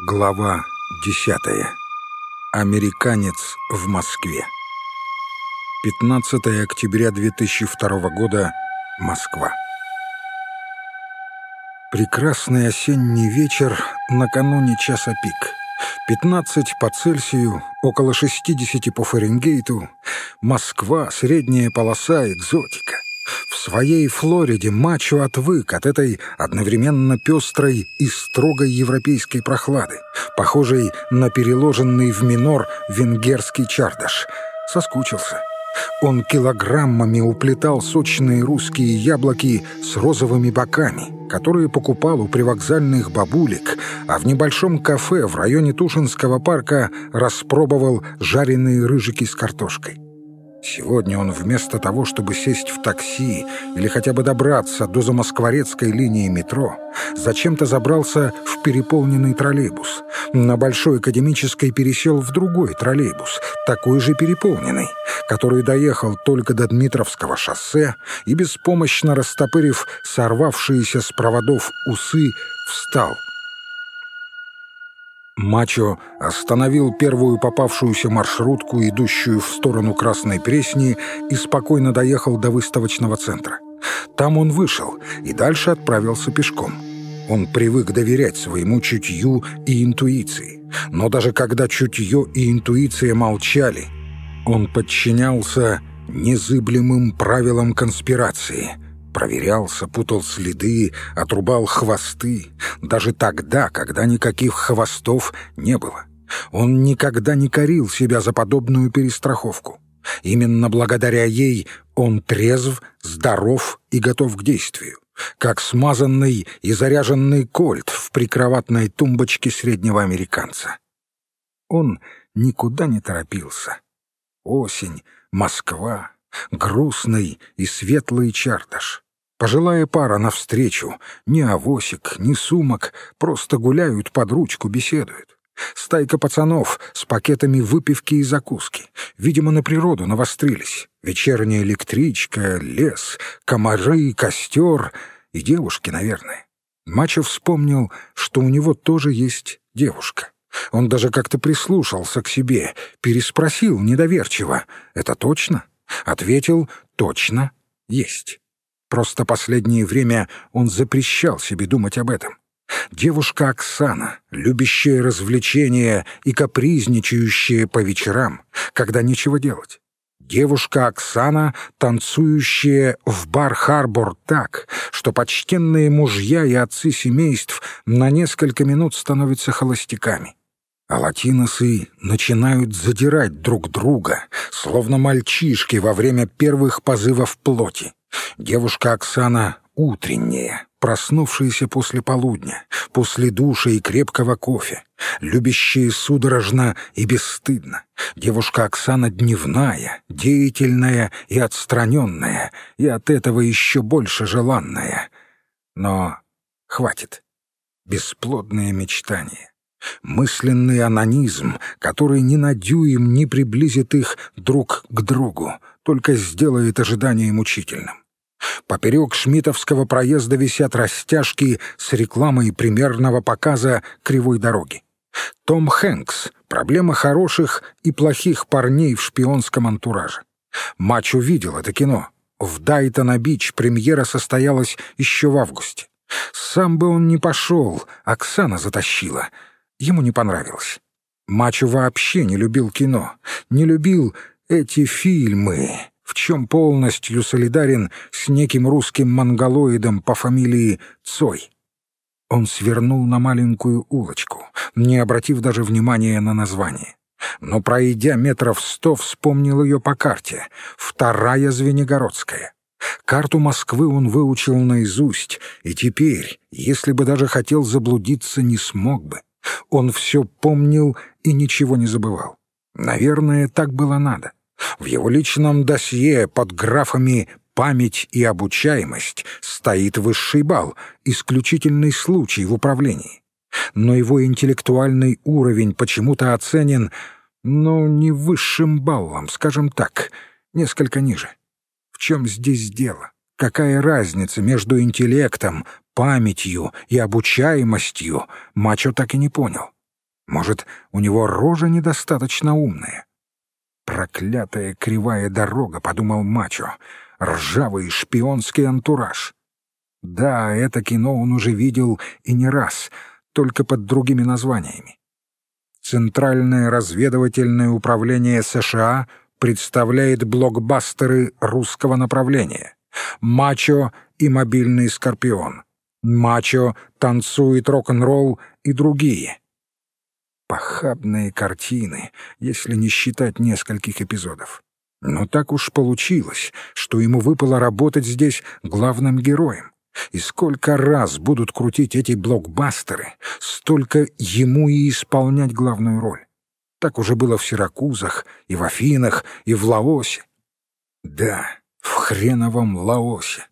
Глава 10. Американец в Москве. 15 октября 2002 года. Москва. Прекрасный осенний вечер накануне часа пик. 15 по Цельсию, около 60 по Фаренгейту. Москва, средняя полоса, экзотика. Своей Флориде Мачо отвык от этой одновременно пестрой и строгой европейской прохлады, похожей на переложенный в минор венгерский чардаш. Соскучился. Он килограммами уплетал сочные русские яблоки с розовыми боками, которые покупал у привокзальных бабулек, а в небольшом кафе в районе Тушинского парка распробовал жареные рыжики с картошкой. Сегодня он вместо того, чтобы сесть в такси или хотя бы добраться до замоскворецкой линии метро, зачем-то забрался в переполненный троллейбус. На Большой Академической пересел в другой троллейбус, такой же переполненный, который доехал только до Дмитровского шоссе и, беспомощно растопырив сорвавшиеся с проводов усы, встал — Мачо остановил первую попавшуюся маршрутку, идущую в сторону Красной Пресни, и спокойно доехал до выставочного центра. Там он вышел и дальше отправился пешком. Он привык доверять своему чутью и интуиции. Но даже когда чутье и интуиция молчали, он подчинялся незыблемым правилам конспирации — проверялся, путал следы, отрубал хвосты, даже тогда, когда никаких хвостов не было. Он никогда не корил себя за подобную перестраховку. Именно благодаря ей он трезв, здоров и готов к действию, как смазанный и заряженный кольт в прикроватной тумбочке среднего американца. Он никуда не торопился. Осень, Москва, грустный и светлый чарташ. Пожилая пара навстречу, ни авосик, ни сумок, просто гуляют под ручку, беседуют. Стайка пацанов с пакетами выпивки и закуски. Видимо, на природу навострились. Вечерняя электричка, лес, комары, костер и девушки, наверное. Мачо вспомнил, что у него тоже есть девушка. Он даже как-то прислушался к себе, переспросил недоверчиво. «Это точно?» Ответил «Точно, есть». Просто последнее время он запрещал себе думать об этом. Девушка Оксана, любящая развлечения и капризничающая по вечерам, когда нечего делать. Девушка Оксана, танцующая в бар-харбор так, что почтенные мужья и отцы семейств на несколько минут становятся холостяками. А латиносы начинают задирать друг друга, словно мальчишки во время первых позывов плоти. Девушка Оксана утренняя, проснувшаяся после полудня, после душа и крепкого кофе, любящая судорожно и бесстыдно. Девушка Оксана дневная, деятельная и отстраненная, и от этого еще больше желанная. Но хватит. Бесплодные мечтания. Мысленный анонизм, который ни на дюйм не приблизит их друг к другу, только сделает ожидание мучительным. Поперек Шмитовского проезда висят растяжки с рекламой примерного показа кривой дороги. Том Хэнкс — проблема хороших и плохих парней в шпионском антураже. Матч увидел это кино. В Дайтона-Бич премьера состоялась еще в августе. Сам бы он не пошел, Оксана затащила. Ему не понравилось. Мачо вообще не любил кино, не любил эти фильмы, в чем полностью солидарен с неким русским монголоидом по фамилии Цой. Он свернул на маленькую улочку, не обратив даже внимания на название. Но, пройдя метров сто, вспомнил ее по карте. Вторая Звенигородская. Карту Москвы он выучил наизусть, и теперь, если бы даже хотел заблудиться, не смог бы. Он все помнил и ничего не забывал. Наверное, так было надо. В его личном досье под графами «память» и «обучаемость» стоит высший балл, исключительный случай в управлении. Но его интеллектуальный уровень почему-то оценен, ну, не высшим баллом, скажем так, несколько ниже. В чем здесь дело? Какая разница между интеллектом, памятью и обучаемостью, Мачо так и не понял. Может, у него рожа недостаточно умная? «Проклятая кривая дорога», — подумал Мачо, — «ржавый шпионский антураж». Да, это кино он уже видел и не раз, только под другими названиями. Центральное разведывательное управление США представляет блокбастеры русского направления «Мачо» и «Мобильный скорпион», «Мачо», «Танцует рок-н-ролл» и другие. Похабные картины, если не считать нескольких эпизодов. Но так уж получилось, что ему выпало работать здесь главным героем. И сколько раз будут крутить эти блокбастеры, столько ему и исполнять главную роль. Так уже было в Сиракузах, и в Афинах, и в Лаосе. Да, в хреновом Лаосе,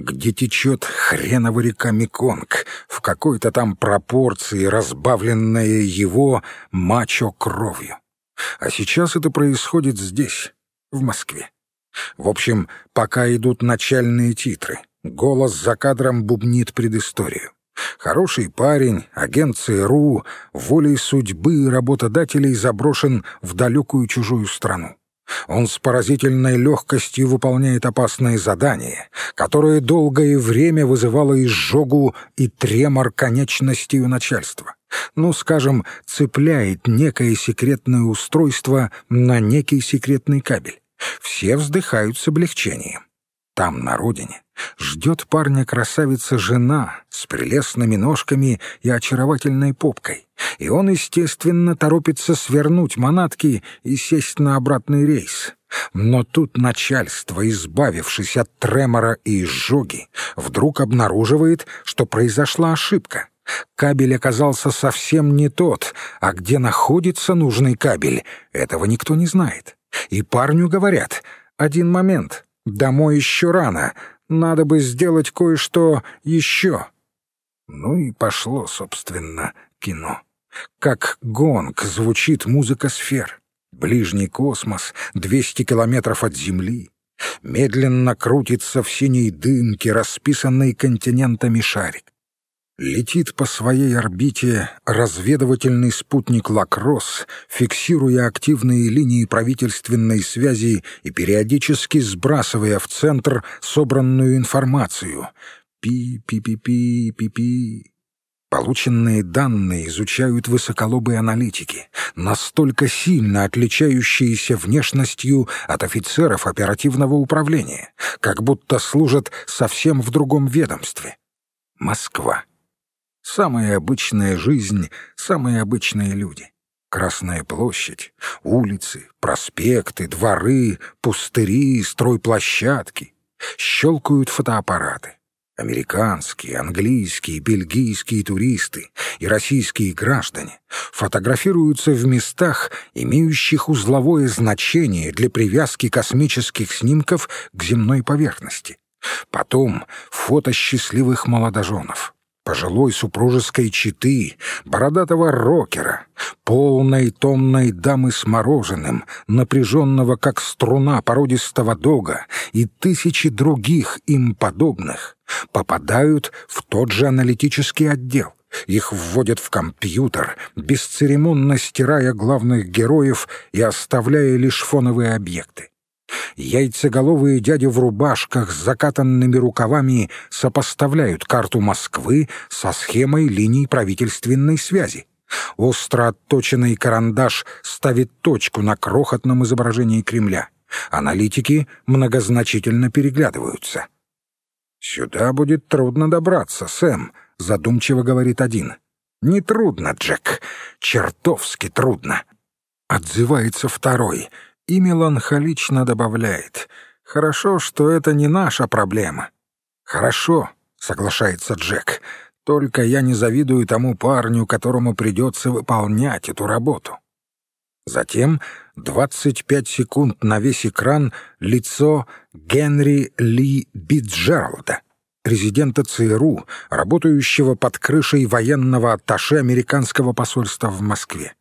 где течет хренова река Меконг, в какой-то там пропорции, разбавленная его мачо кровью. А сейчас это происходит здесь, в Москве. В общем, пока идут начальные титры, голос за кадром бубнит предысторию. Хороший парень, агент ЦРУ, волей судьбы работодателей заброшен в далекую чужую страну. Он с поразительной легкостью выполняет опасные задания, которые долгое время вызывало изжогу и тремор конечностей у начальства. Ну, скажем, цепляет некое секретное устройство на некий секретный кабель. Все вздыхают с облегчением. Там, на родине, ждет парня красавица-жена с прелестными ножками и очаровательной попкой, и он, естественно, торопится свернуть манатки и сесть на обратный рейс. Но тут начальство, избавившись от тремора и изжоги, вдруг обнаруживает, что произошла ошибка. Кабель оказался совсем не тот, а где находится нужный кабель, этого никто не знает. И парню говорят «Один момент, домой еще рано, надо бы сделать кое-что еще». Ну и пошло, собственно, кино. Как гонг звучит музыка сфер. Ближний космос, 200 километров от Земли. Медленно крутится в синей дымке, расписанный континентами шарик. Летит по своей орбите разведывательный спутник «Лакросс», фиксируя активные линии правительственной связи и периодически сбрасывая в центр собранную информацию. Пи-пи-пи-пи-пи-пи. Полученные данные изучают высоколобые аналитики, настолько сильно отличающиеся внешностью от офицеров оперативного управления, как будто служат совсем в другом ведомстве. Москва. Самая обычная жизнь, самые обычные люди. Красная площадь, улицы, проспекты, дворы, пустыри, стройплощадки. Щелкают фотоаппараты. Американские, английские, бельгийские туристы и российские граждане фотографируются в местах, имеющих узловое значение для привязки космических снимков к земной поверхности. Потом фото счастливых молодоженов пожилой супружеской четы, бородатого рокера, полной томной дамы с мороженым, напряженного как струна породистого дога и тысячи других им подобных попадают в тот же аналитический отдел. Их вводят в компьютер, бесцеремонно стирая главных героев и оставляя лишь фоновые объекты. Яйцеголовые дяди в рубашках с закатанными рукавами сопоставляют карту Москвы со схемой линий правительственной связи. Остро отточенный карандаш ставит точку на крохотном изображении Кремля. Аналитики многозначительно переглядываются. «Сюда будет трудно добраться, Сэм», — задумчиво говорит один. «Не трудно, Джек. Чертовски трудно», — отзывается второй — и меланхолично добавляет «Хорошо, что это не наша проблема». «Хорошо», — соглашается Джек, — «только я не завидую тому парню, которому придется выполнять эту работу». Затем 25 секунд на весь экран лицо Генри Ли Биджералда, резидента ЦРУ, работающего под крышей военного атташе американского посольства в Москве.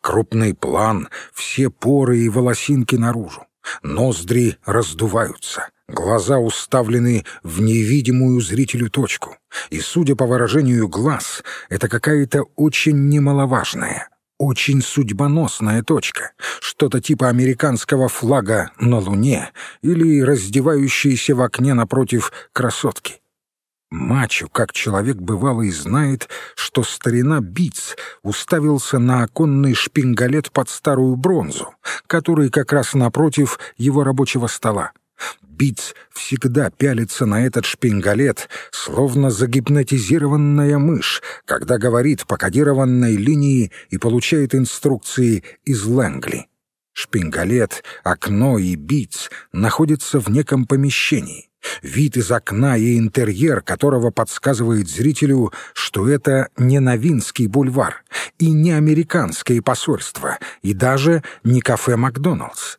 Крупный план, все поры и волосинки наружу. Ноздри раздуваются, глаза уставлены в невидимую зрителю точку. И, судя по выражению глаз, это какая-то очень немаловажная, очень судьбоносная точка, что-то типа американского флага на Луне или раздевающейся в окне напротив красотки. Мачо, как человек бывалый, знает, что старина Биц уставился на оконный шпингалет под старую бронзу, который как раз напротив его рабочего стола. Биц всегда пялится на этот шпингалет, словно загипнотизированная мышь, когда говорит по кодированной линии и получает инструкции из Лэнгли. Шпингалет, окно и Биц находятся в неком помещении. Вид из окна и интерьер, которого подсказывает зрителю, что это не Новинский бульвар и не американское посольство, и даже не кафе «Макдоналдс».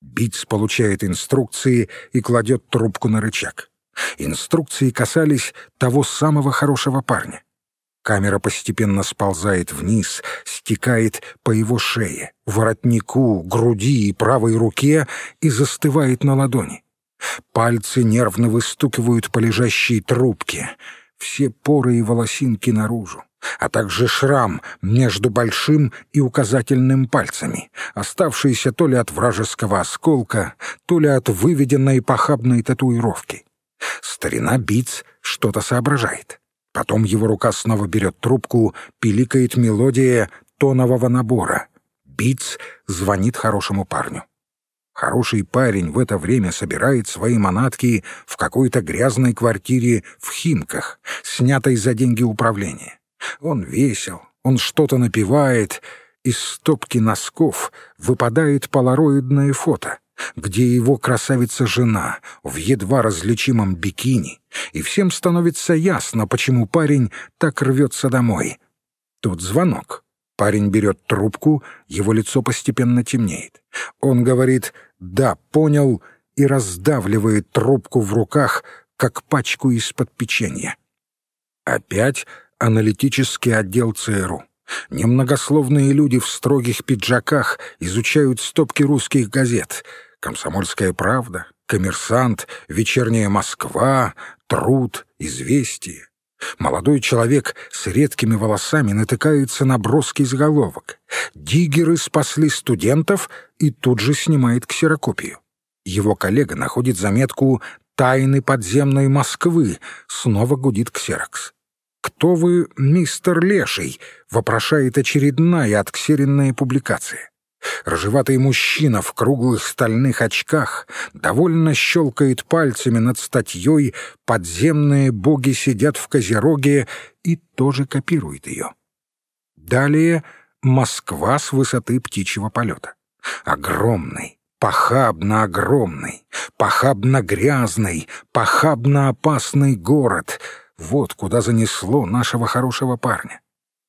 Битц получает инструкции и кладет трубку на рычаг. Инструкции касались того самого хорошего парня. Камера постепенно сползает вниз, стекает по его шее, воротнику, груди и правой руке и застывает на ладони. Пальцы нервно выстукивают по лежащей трубке. Все поры и волосинки наружу, а также шрам между большим и указательным пальцами, оставшийся то ли от вражеского осколка, то ли от выведенной похабной татуировки. Старина Биц что-то соображает. Потом его рука снова берет трубку, пиликает мелодия тонового набора. Биц звонит хорошему парню. Хороший парень в это время собирает свои манатки в какой-то грязной квартире в Химках, снятой за деньги управления. Он весел, он что-то напевает, из стопки носков выпадает полароидное фото, где его красавица-жена в едва различимом бикини, и всем становится ясно, почему парень так рвется домой. Тут звонок. Парень берет трубку, его лицо постепенно темнеет. Он говорит «да, понял» и раздавливает трубку в руках, как пачку из-под печенья. Опять аналитический отдел ЦРУ. Немногословные люди в строгих пиджаках изучают стопки русских газет. «Комсомольская правда», «Коммерсант», «Вечерняя Москва», «Труд», «Известие». Молодой человек с редкими волосами натыкается на броский заголовок. Диггеры спасли студентов и тут же снимает ксерокопию. Его коллега находит заметку «Тайны подземной Москвы», снова гудит ксерокс. «Кто вы, мистер Леший?» — вопрошает очередная отксеренная публикация. Рыжеватый мужчина в круглых стальных очках довольно щелкает пальцами над статьей «Подземные боги сидят в Козероге» и тоже копирует ее. Далее Москва с высоты птичьего полета. Огромный, похабно огромный, похабно грязный, похабно опасный город. Вот куда занесло нашего хорошего парня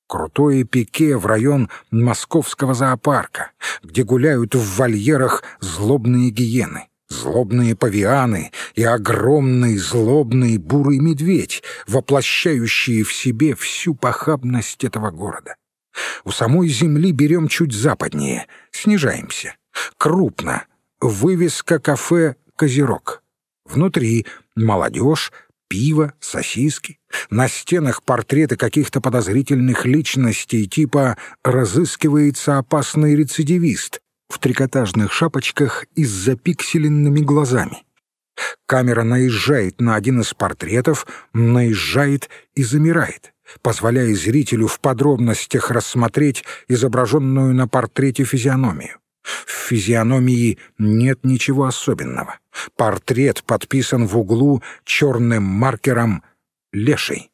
крутое пике в район московского зоопарка, где гуляют в вольерах злобные гиены, злобные павианы и огромный злобный бурый медведь, воплощающие в себе всю похабность этого города. У самой земли берем чуть западнее, снижаемся. Крупно. Вывеска кафе «Козерог». Внутри молодежь, пиво, сосиски. На стенах портреты каких-то подозрительных личностей, типа «разыскивается опасный рецидивист» в трикотажных шапочках и с запикселенными глазами. Камера наезжает на один из портретов, наезжает и замирает, позволяя зрителю в подробностях рассмотреть изображенную на портрете физиономию. В физиономии нет ничего особенного. Портрет подписан в углу черным маркером «Леший».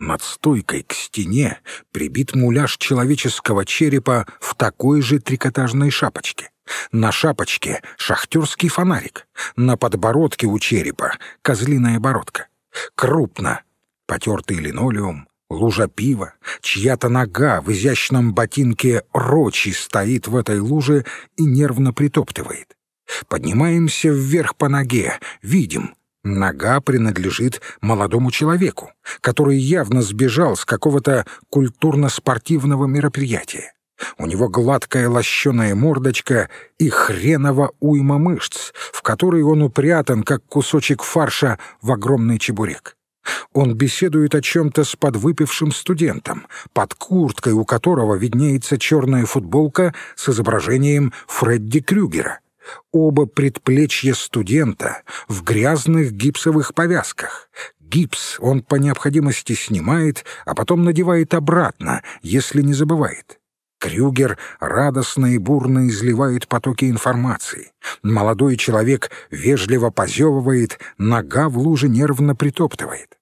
Над стойкой к стене прибит муляж человеческого черепа в такой же трикотажной шапочке. На шапочке шахтерский фонарик, на подбородке у черепа козлиная бородка. Крупно потертый линолеум, лужа пива, чья-то нога в изящном ботинке рочи стоит в этой луже и нервно притоптывает. Поднимаемся вверх по ноге, видим — Нога принадлежит молодому человеку, который явно сбежал с какого-то культурно-спортивного мероприятия. У него гладкая лощеная мордочка и хреново уйма мышц, в которой он упрятан, как кусочек фарша в огромный чебурек. Он беседует о чем-то с подвыпившим студентом, под курткой у которого виднеется черная футболка с изображением Фредди Крюгера. Оба предплечья студента в грязных гипсовых повязках. Гипс он по необходимости снимает, а потом надевает обратно, если не забывает. Крюгер радостно и бурно изливает потоки информации. Молодой человек вежливо позевывает, нога в луже нервно притоптывает.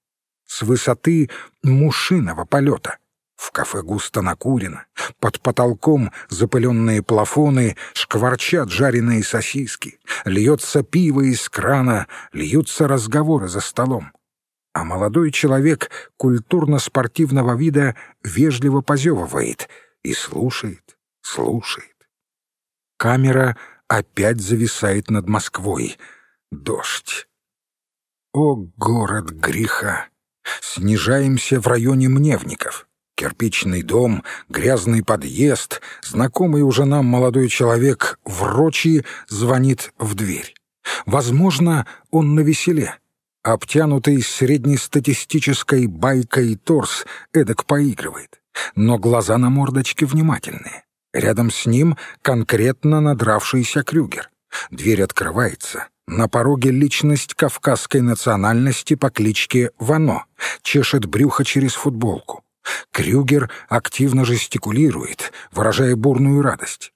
С высоты мушиного полета. В кафе густо накурено, под потолком запыленные плафоны, шкварчат жареные сосиски, льется пиво из крана, льются разговоры за столом. А молодой человек культурно-спортивного вида вежливо позевывает — и слушает, слушает. Камера опять зависает над Москвой. Дождь. О, город греха! Снижаемся в районе Мневников. Кирпичный дом, грязный подъезд, знакомый уже нам молодой человек в рочи звонит в дверь. Возможно, он на веселе. Обтянутый среднестатистической байкой торс эдак поигрывает но глаза на мордочке внимательные. Рядом с ним конкретно надравшийся Крюгер. Дверь открывается. На пороге личность кавказской национальности по кличке Вано. Чешет брюхо через футболку. Крюгер активно жестикулирует, выражая бурную радость.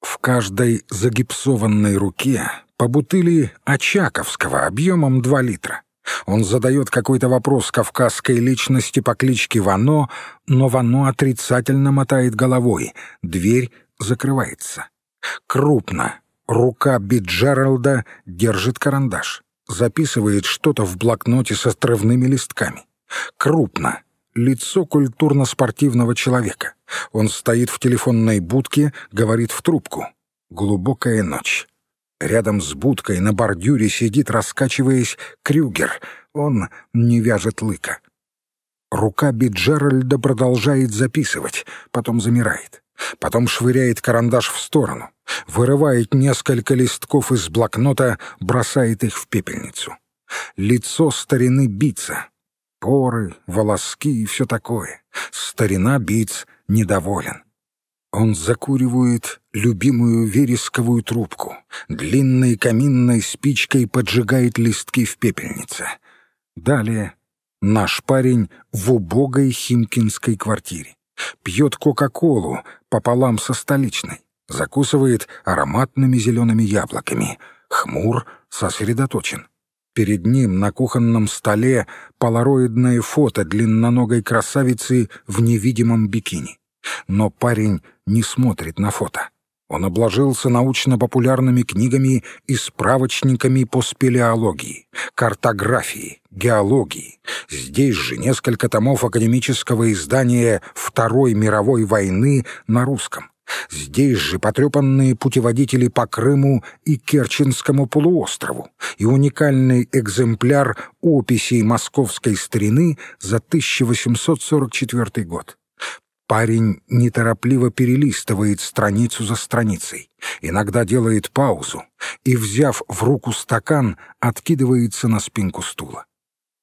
В каждой загипсованной руке по бутыли Очаковского объемом 2 литра. Он задает какой-то вопрос кавказской личности по кличке Вано, но Вано отрицательно мотает головой. Дверь закрывается. Крупно. Рука Биджералда держит карандаш. Записывает что-то в блокноте со отрывными листками. Крупно. Лицо культурно-спортивного человека. Он стоит в телефонной будке, говорит в трубку. Глубокая ночь. Рядом с будкой на бордюре сидит, раскачиваясь, Крюгер. Он не вяжет лыка. Рука Биджеральда продолжает записывать, потом замирает. Потом швыряет карандаш в сторону, вырывает несколько листков из блокнота, бросает их в пепельницу. Лицо старины бится. Поры, волоски и все такое. Старина Биц недоволен. Он закуривает любимую вересковую трубку, длинной каминной спичкой поджигает листки в пепельнице. Далее наш парень в убогой химкинской квартире. Пьет Кока-Колу пополам со столичной, закусывает ароматными зелеными яблоками, хмур, сосредоточен. Перед ним на кухонном столе полароидное фото длинноногой красавицы в невидимом бикини. Но парень не смотрит на фото. Он обложился научно-популярными книгами и справочниками по спелеологии, картографии, геологии. Здесь же несколько томов академического издания Второй мировой войны на русском. Здесь же потрепанные путеводители по Крыму и Керченскому полуострову и уникальный экземпляр описей московской старины за 1844 год. Парень неторопливо перелистывает страницу за страницей, иногда делает паузу и, взяв в руку стакан, откидывается на спинку стула.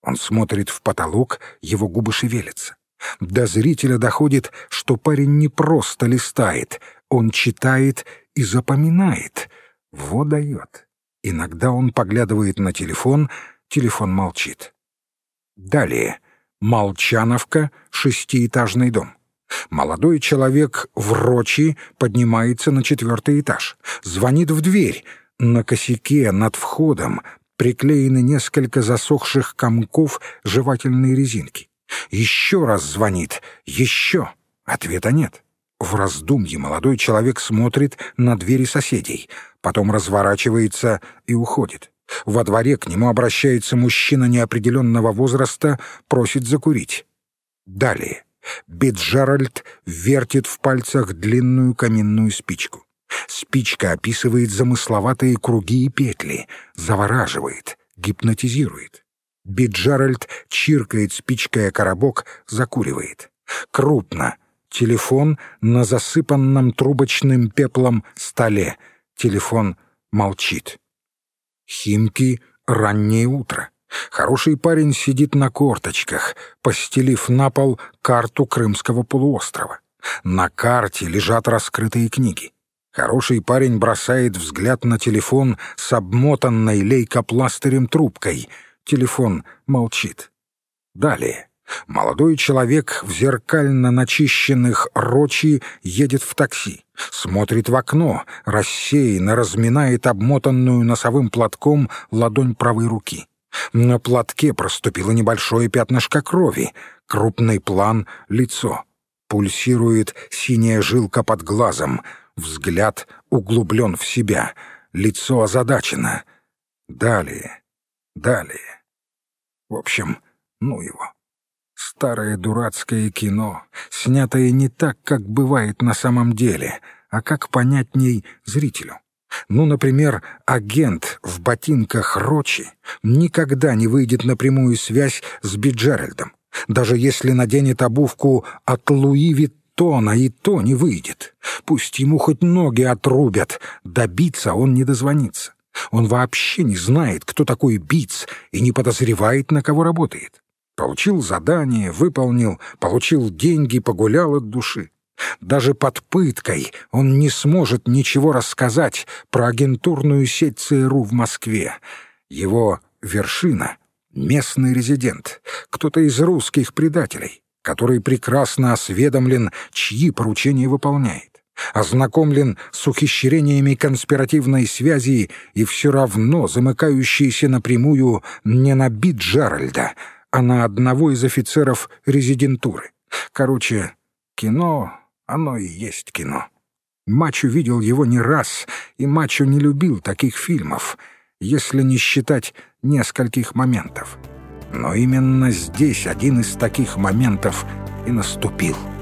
Он смотрит в потолок, его губы шевелятся. До зрителя доходит, что парень не просто листает, он читает и запоминает. Вот дает. Иногда он поглядывает на телефон, телефон молчит. Далее. Молчановка, шестиэтажный дом. Молодой человек в рочи поднимается на четвертый этаж, звонит в дверь. На косяке над входом приклеены несколько засохших комков жевательной резинки. Еще раз звонит, еще. Ответа нет. В раздумье молодой человек смотрит на двери соседей, потом разворачивается и уходит. Во дворе к нему обращается мужчина неопределенного возраста, просит закурить. Далее. Биджеральд вертит в пальцах длинную каминную спичку. Спичка описывает замысловатые круги и петли, завораживает, гипнотизирует. Биджеральд чиркает спичкой о коробок, закуривает. Крупно. Телефон на засыпанном трубочным пеплом столе. Телефон молчит. Химки — раннее утро. Хороший парень сидит на корточках, постелив на пол карту Крымского полуострова. На карте лежат раскрытые книги. Хороший парень бросает взгляд на телефон с обмотанной лейкопластырем трубкой. Телефон молчит. Далее. Молодой человек в зеркально начищенных рочи едет в такси, смотрит в окно, рассеянно разминает обмотанную носовым платком ладонь правой руки. На платке проступило небольшое пятнышко крови, крупный план — лицо. Пульсирует синяя жилка под глазом, взгляд углублен в себя, лицо озадачено. Далее, далее. В общем, ну его. Старое дурацкое кино, снятое не так, как бывает на самом деле, а как понятней зрителю. Ну, например, агент в ботинках Рочи никогда не выйдет на прямую связь с Биджеральдом. Даже если наденет обувку от Луи Виттона, и то не выйдет. Пусть ему хоть ноги отрубят, добиться он не дозвонится. Он вообще не знает, кто такой Биц, и не подозревает, на кого работает. Получил задание, выполнил, получил деньги, погулял от души. Даже под пыткой он не сможет ничего рассказать про агентурную сеть ЦРУ в Москве. Его вершина — местный резидент, кто-то из русских предателей, который прекрасно осведомлен, чьи поручения выполняет, ознакомлен с ухищрениями конспиративной связи и все равно замыкающийся напрямую не на бит Джеральда, а на одного из офицеров резидентуры. Короче, кино оно и есть кино. Мачо видел его не раз, и Мачо не любил таких фильмов, если не считать нескольких моментов. Но именно здесь один из таких моментов и наступил —